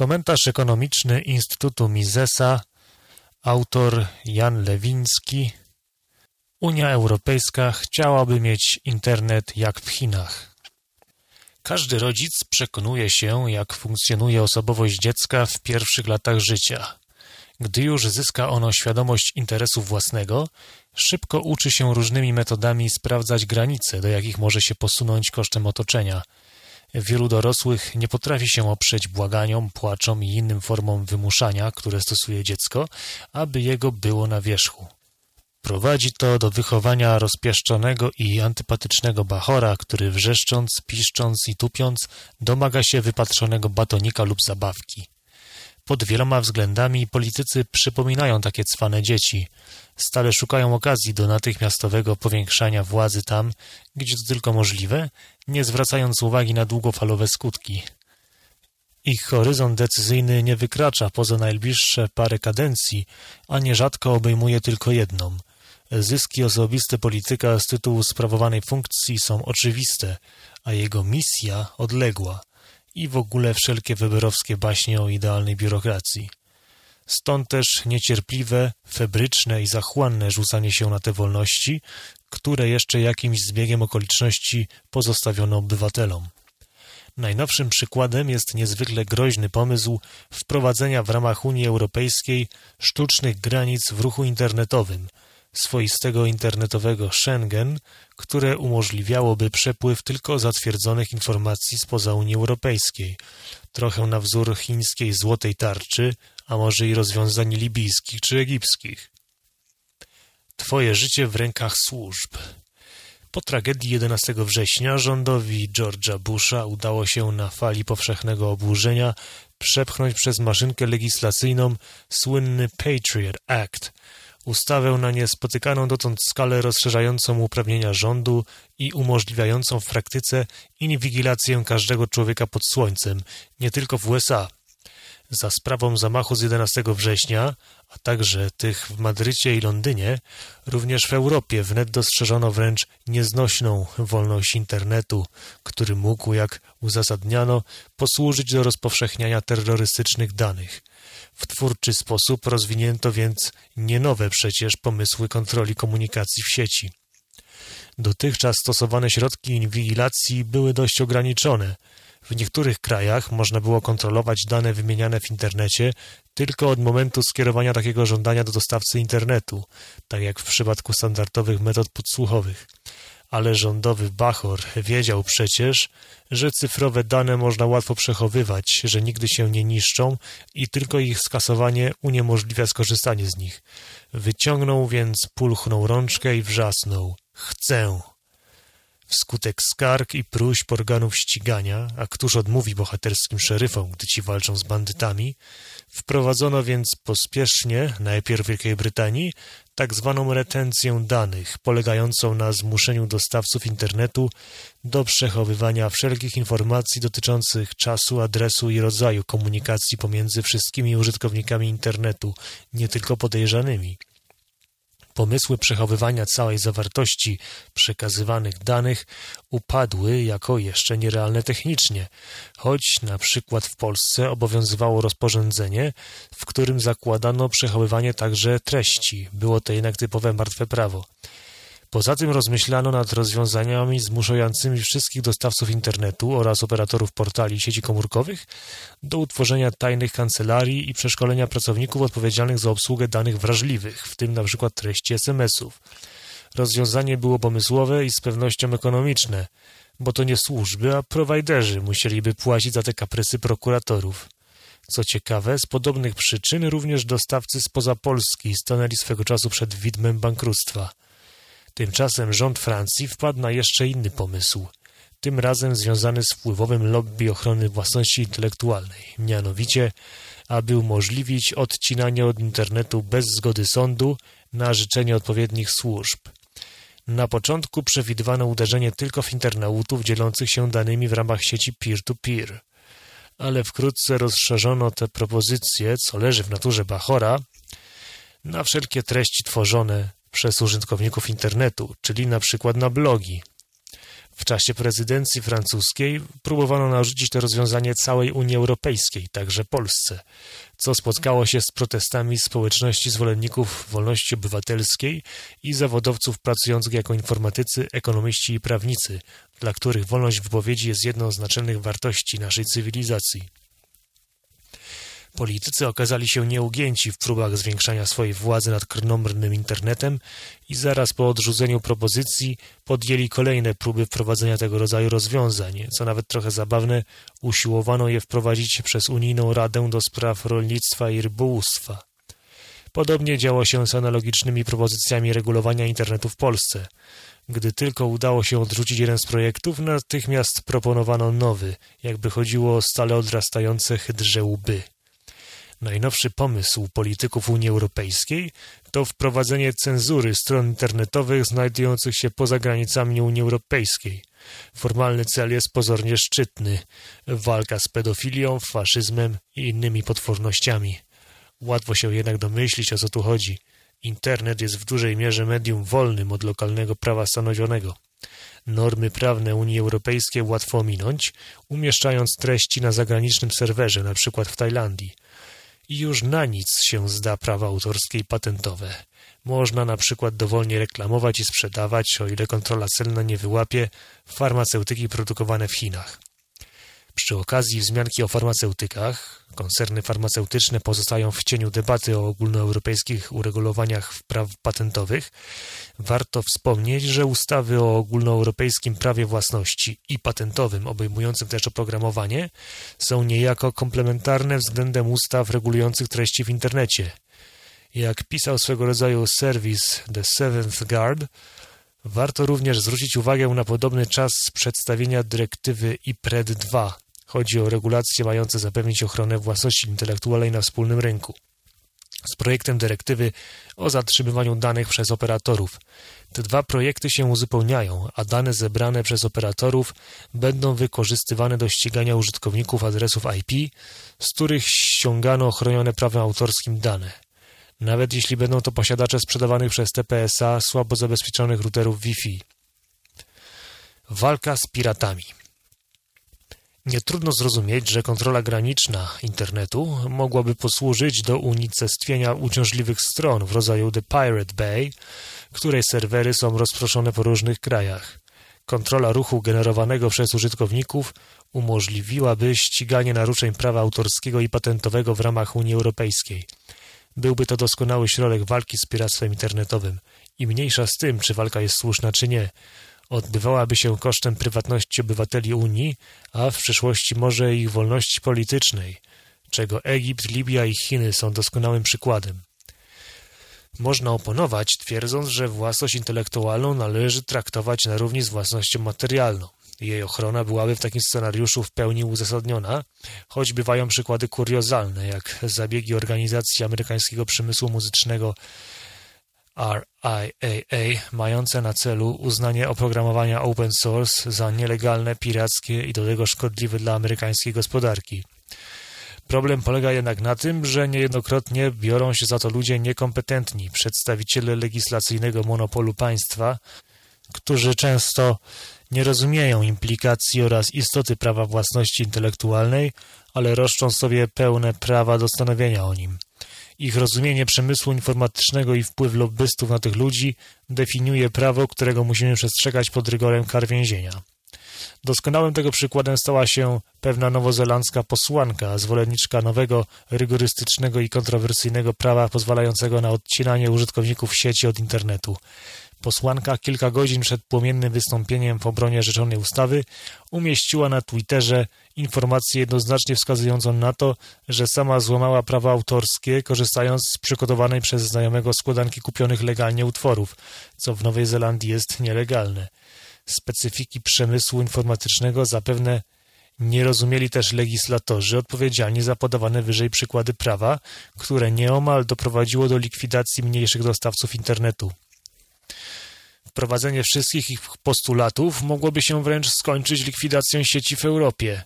Komentarz ekonomiczny Instytutu Misesa, autor Jan Lewiński. Unia Europejska chciałaby mieć internet jak w Chinach. Każdy rodzic przekonuje się, jak funkcjonuje osobowość dziecka w pierwszych latach życia. Gdy już zyska ono świadomość interesu własnego, szybko uczy się różnymi metodami sprawdzać granice, do jakich może się posunąć kosztem otoczenia – Wielu dorosłych nie potrafi się oprzeć błaganiom, płaczom i innym formom wymuszania, które stosuje dziecko, aby jego było na wierzchu. Prowadzi to do wychowania rozpieszczonego i antypatycznego bachora, który wrzeszcząc, piszcząc i tupiąc domaga się wypatrzonego batonika lub zabawki. Pod wieloma względami politycy przypominają takie cwane dzieci. Stale szukają okazji do natychmiastowego powiększania władzy tam, gdzie to tylko możliwe, nie zwracając uwagi na długofalowe skutki. Ich horyzont decyzyjny nie wykracza poza najbliższe parę kadencji, a nierzadko obejmuje tylko jedną. Zyski osobiste polityka z tytułu sprawowanej funkcji są oczywiste, a jego misja odległa i w ogóle wszelkie wyborowskie baśnie o idealnej biurokracji. Stąd też niecierpliwe, febryczne i zachłanne rzucanie się na te wolności, które jeszcze jakimś zbiegiem okoliczności pozostawiono obywatelom. Najnowszym przykładem jest niezwykle groźny pomysł wprowadzenia w ramach Unii Europejskiej sztucznych granic w ruchu internetowym, swoistego internetowego Schengen, które umożliwiałoby przepływ tylko zatwierdzonych informacji spoza Unii Europejskiej, trochę na wzór chińskiej złotej tarczy, a może i rozwiązań libijskich czy egipskich. Twoje życie w rękach służb. Po tragedii 11 września rządowi George'a Busha udało się na fali powszechnego oburzenia przepchnąć przez maszynkę legislacyjną słynny Patriot Act, ustawę na niespotykaną dotąd skalę rozszerzającą uprawnienia rządu i umożliwiającą w praktyce inwigilację każdego człowieka pod słońcem, nie tylko w USA. Za sprawą zamachu z 11 września, a także tych w Madrycie i Londynie, również w Europie wnet dostrzeżono wręcz nieznośną wolność internetu, który mógł, jak uzasadniano, posłużyć do rozpowszechniania terrorystycznych danych. W twórczy sposób rozwinięto więc nie nowe przecież pomysły kontroli komunikacji w sieci. Dotychczas stosowane środki inwigilacji były dość ograniczone. W niektórych krajach można było kontrolować dane wymieniane w internecie tylko od momentu skierowania takiego żądania do dostawcy internetu, tak jak w przypadku standardowych metod podsłuchowych ale rządowy Bachor wiedział przecież, że cyfrowe dane można łatwo przechowywać, że nigdy się nie niszczą i tylko ich skasowanie uniemożliwia skorzystanie z nich. Wyciągnął więc pulchną rączkę i wrzasnął. Chcę! Wskutek skarg i próśb organów ścigania, a któż odmówi bohaterskim szeryfom, gdy ci walczą z bandytami, wprowadzono więc pospiesznie, najpierw w Wielkiej Brytanii, tak zwaną retencję danych, polegającą na zmuszeniu dostawców internetu do przechowywania wszelkich informacji dotyczących czasu, adresu i rodzaju komunikacji pomiędzy wszystkimi użytkownikami internetu, nie tylko podejrzanymi. Pomysły przechowywania całej zawartości przekazywanych danych upadły jako jeszcze nierealne technicznie, choć na przykład w Polsce obowiązywało rozporządzenie, w którym zakładano przechowywanie także treści. Było to jednak typowe martwe prawo. Poza tym rozmyślano nad rozwiązaniami zmuszającymi wszystkich dostawców internetu oraz operatorów portali i sieci komórkowych do utworzenia tajnych kancelarii i przeszkolenia pracowników odpowiedzialnych za obsługę danych wrażliwych, w tym np. treści SMS-ów. Rozwiązanie było pomysłowe i z pewnością ekonomiczne, bo to nie służby, a prowajderzy musieliby płacić za te kaprysy prokuratorów. Co ciekawe, z podobnych przyczyn również dostawcy spoza Polski stanęli swego czasu przed widmem bankructwa. Tymczasem rząd Francji wpadł na jeszcze inny pomysł, tym razem związany z wpływowym lobby ochrony własności intelektualnej, mianowicie, aby umożliwić odcinanie od internetu bez zgody sądu na życzenie odpowiednich służb. Na początku przewidywano uderzenie tylko w internautów dzielących się danymi w ramach sieci peer-to-peer. -peer. Ale wkrótce rozszerzono te propozycje, co leży w naturze Bachora, na wszelkie treści tworzone przez użytkowników internetu, czyli na przykład na blogi. W czasie prezydencji francuskiej próbowano narzucić to rozwiązanie całej Unii Europejskiej, także Polsce, co spotkało się z protestami społeczności zwolenników wolności obywatelskiej i zawodowców pracujących jako informatycy, ekonomiści i prawnicy, dla których wolność wypowiedzi jest jedną z naczelnych wartości naszej cywilizacji. Politycy okazali się nieugięci w próbach zwiększania swojej władzy nad krnąbrnym internetem i zaraz po odrzuceniu propozycji podjęli kolejne próby wprowadzenia tego rodzaju rozwiązań. Co nawet trochę zabawne, usiłowano je wprowadzić przez Unijną Radę do Spraw Rolnictwa i Rybołówstwa. Podobnie działo się z analogicznymi propozycjami regulowania internetu w Polsce. Gdy tylko udało się odrzucić jeden z projektów, natychmiast proponowano nowy, jakby chodziło o stale odrastające hydrze łby. Najnowszy pomysł polityków Unii Europejskiej to wprowadzenie cenzury stron internetowych znajdujących się poza granicami Unii Europejskiej. Formalny cel jest pozornie szczytny walka z pedofilią, faszyzmem i innymi potwornościami. Łatwo się jednak domyślić, o co tu chodzi. Internet jest w dużej mierze medium wolnym od lokalnego prawa stanowionego. Normy prawne Unii Europejskiej łatwo ominąć, umieszczając treści na zagranicznym serwerze, np. w Tajlandii i już na nic się zda prawa autorskie i patentowe. Można na przykład dowolnie reklamować i sprzedawać, o ile kontrola celna nie wyłapie, farmaceutyki produkowane w Chinach. Przy okazji wzmianki o farmaceutykach, koncerny farmaceutyczne pozostają w cieniu debaty o ogólnoeuropejskich uregulowaniach praw patentowych, warto wspomnieć, że ustawy o ogólnoeuropejskim prawie własności i patentowym, obejmującym też oprogramowanie, są niejako komplementarne względem ustaw regulujących treści w internecie. Jak pisał swego rodzaju serwis The Seventh Guard, warto również zwrócić uwagę na podobny czas przedstawienia dyrektywy IPRED 2 Chodzi o regulacje mające zapewnić ochronę własności intelektualnej na wspólnym rynku. Z projektem dyrektywy o zatrzymywaniu danych przez operatorów. Te dwa projekty się uzupełniają, a dane zebrane przez operatorów będą wykorzystywane do ścigania użytkowników adresów IP, z których ściągano chronione prawem autorskim dane. Nawet jeśli będą to posiadacze sprzedawanych przez TPSA słabo zabezpieczonych routerów Wi-Fi. Walka z piratami. Nie trudno zrozumieć, że kontrola graniczna internetu mogłaby posłużyć do unicestwienia uciążliwych stron w rodzaju The Pirate Bay, której serwery są rozproszone po różnych krajach. Kontrola ruchu generowanego przez użytkowników umożliwiłaby ściganie naruszeń prawa autorskiego i patentowego w ramach Unii Europejskiej. Byłby to doskonały środek walki z piractwem internetowym i mniejsza z tym, czy walka jest słuszna, czy nie odbywałaby się kosztem prywatności obywateli Unii, a w przyszłości może ich wolności politycznej, czego Egipt, Libia i Chiny są doskonałym przykładem. Można oponować, twierdząc, że własność intelektualną należy traktować na równi z własnością materialną. Jej ochrona byłaby w takim scenariuszu w pełni uzasadniona, choć bywają przykłady kuriozalne, jak zabiegi organizacji amerykańskiego przemysłu muzycznego RIAA mające na celu uznanie oprogramowania open source za nielegalne, pirackie i do tego szkodliwe dla amerykańskiej gospodarki. Problem polega jednak na tym, że niejednokrotnie biorą się za to ludzie niekompetentni, przedstawiciele legislacyjnego monopolu państwa, którzy często nie rozumieją implikacji oraz istoty prawa własności intelektualnej, ale roszczą sobie pełne prawa do stanowienia o nim. Ich rozumienie przemysłu informatycznego i wpływ lobbystów na tych ludzi definiuje prawo, którego musimy przestrzegać pod rygorem kar więzienia. Doskonałym tego przykładem stała się pewna nowozelandzka posłanka, zwolenniczka nowego, rygorystycznego i kontrowersyjnego prawa pozwalającego na odcinanie użytkowników sieci od internetu. Posłanka kilka godzin przed płomiennym wystąpieniem w obronie rzeczonej ustawy umieściła na Twitterze informację jednoznacznie wskazującą na to, że sama złamała prawa autorskie, korzystając z przygotowanej przez znajomego składanki kupionych legalnie utworów, co w Nowej Zelandii jest nielegalne. Specyfiki przemysłu informatycznego zapewne nie rozumieli też legislatorzy odpowiedzialni za podawane wyżej przykłady prawa, które nieomal doprowadziło do likwidacji mniejszych dostawców internetu. Wprowadzenie wszystkich ich postulatów mogłoby się wręcz skończyć likwidacją sieci w Europie.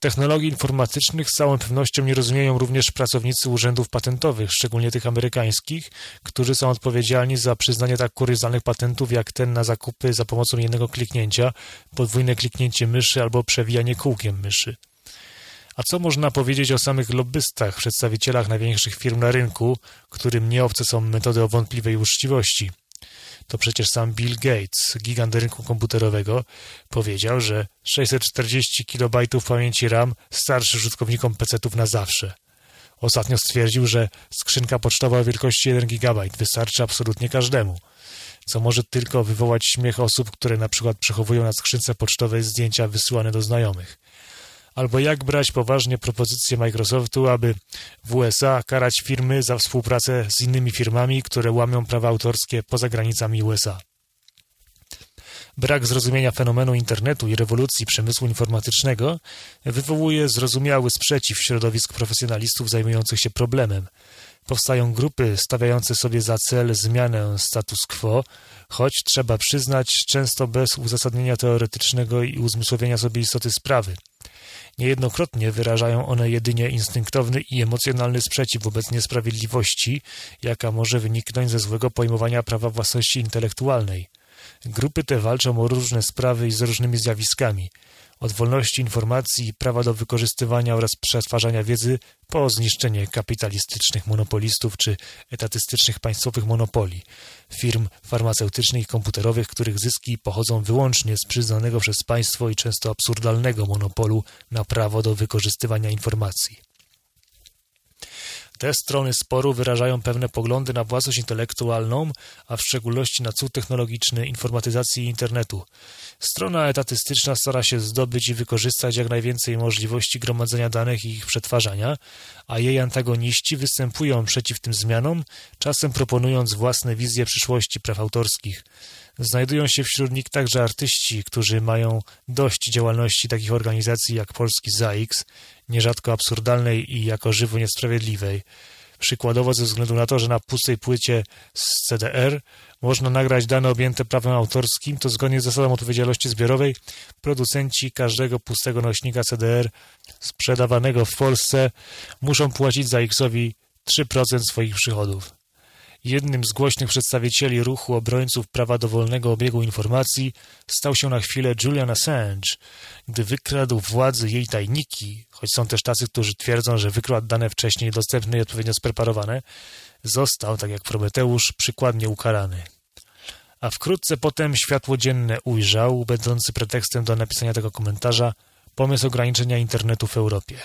Technologii informatycznych z całą pewnością nie rozumieją również pracownicy urzędów patentowych, szczególnie tych amerykańskich, którzy są odpowiedzialni za przyznanie tak kuriozalnych patentów jak ten na zakupy za pomocą jednego kliknięcia, podwójne kliknięcie myszy albo przewijanie kółkiem myszy. A co można powiedzieć o samych lobbystach, przedstawicielach największych firm na rynku, którym nieobce są metody o wątpliwej uczciwości? To przecież sam Bill Gates, gigant rynku komputerowego, powiedział, że 640 KB pamięci RAM starszy użytkownikom PC-ów na zawsze. Ostatnio stwierdził, że skrzynka pocztowa o wielkości 1 GB wystarczy absolutnie każdemu, co może tylko wywołać śmiech osób, które na przykład przechowują na skrzynce pocztowej zdjęcia wysyłane do znajomych albo jak brać poważnie propozycję Microsoftu, aby w USA karać firmy za współpracę z innymi firmami, które łamią prawa autorskie poza granicami USA. Brak zrozumienia fenomenu internetu i rewolucji przemysłu informatycznego wywołuje zrozumiały sprzeciw środowisk profesjonalistów zajmujących się problemem. Powstają grupy stawiające sobie za cel zmianę status quo, choć trzeba przyznać, często bez uzasadnienia teoretycznego i uzmysłowienia sobie istoty sprawy. Niejednokrotnie wyrażają one jedynie instynktowny i emocjonalny sprzeciw wobec niesprawiedliwości, jaka może wyniknąć ze złego pojmowania prawa własności intelektualnej. Grupy te walczą o różne sprawy i z różnymi zjawiskami od wolności informacji, prawa do wykorzystywania oraz przetwarzania wiedzy po zniszczenie kapitalistycznych monopolistów czy etatystycznych państwowych monopoli, firm farmaceutycznych i komputerowych, których zyski pochodzą wyłącznie z przyznanego przez państwo i często absurdalnego monopolu na prawo do wykorzystywania informacji. Te strony sporu wyrażają pewne poglądy na własność intelektualną, a w szczególności na cud technologiczny, informatyzacji i internetu. Strona etatystyczna stara się zdobyć i wykorzystać jak najwięcej możliwości gromadzenia danych i ich przetwarzania, a jej antagoniści występują przeciw tym zmianom, czasem proponując własne wizje przyszłości praw autorskich. Znajdują się wśród nich także artyści, którzy mają dość działalności takich organizacji jak Polski ZAX, nierzadko absurdalnej i jako żywo niesprawiedliwej. Przykładowo ze względu na to, że na pustej płycie z CDR można nagrać dane objęte prawem autorskim, to zgodnie z zasadą odpowiedzialności zbiorowej producenci każdego pustego nośnika CDR sprzedawanego w Polsce muszą płacić za X-owi 3% swoich przychodów. Jednym z głośnych przedstawicieli ruchu obrońców prawa do wolnego obiegu informacji stał się na chwilę Julian Assange, gdy wykradł władzy jej tajniki, choć są też tacy, którzy twierdzą, że wykradł dane wcześniej dostępne i odpowiednio spreparowane, został, tak jak Prometeusz, przykładnie ukarany. A wkrótce potem światło dzienne ujrzał, będący pretekstem do napisania tego komentarza, pomysł ograniczenia internetu w Europie.